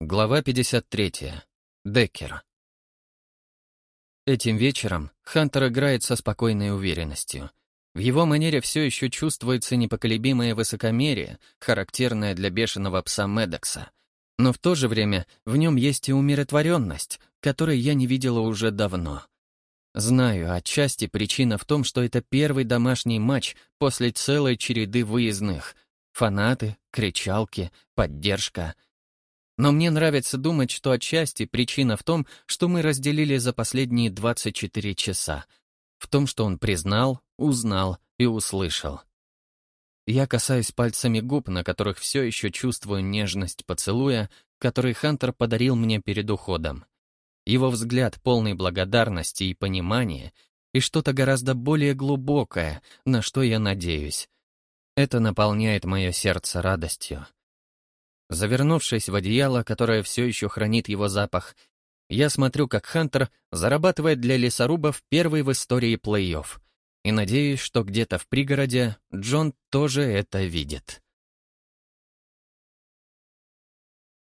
Глава 53. Деккер. Этим вечером Хантер играет со спокойной уверенностью. В его манере все еще чувствуется непоколебимое высокомерие, характерное для бешеного пса Медекса. Но в то же время в нем есть и умиротворенность, которой я не видела уже давно. Знаю, отчасти причина в том, что это первый домашний матч после целой череды выездных. Фанаты, кричалки, поддержка — но мне нравится думать, что отчасти причина в том, что мы разделили за последние 24 часа. В том, что он признал, узнал и услышал. Я касаюсь пальцами губ, на которых все еще чувствую нежность поцелуя, который Хантер подарил мне перед уходом. Его взгляд полный благодарности и понимания, и что-то гораздо более глубокое, на что я надеюсь. Это наполняет мое сердце радостью. Завернувшись в одеяло, которое все еще хранит его запах, я смотрю, как Хантер зарабатывает для лесорубов первый в истории плей-офф. И надеюсь, что где-то в пригороде Джон тоже это видит.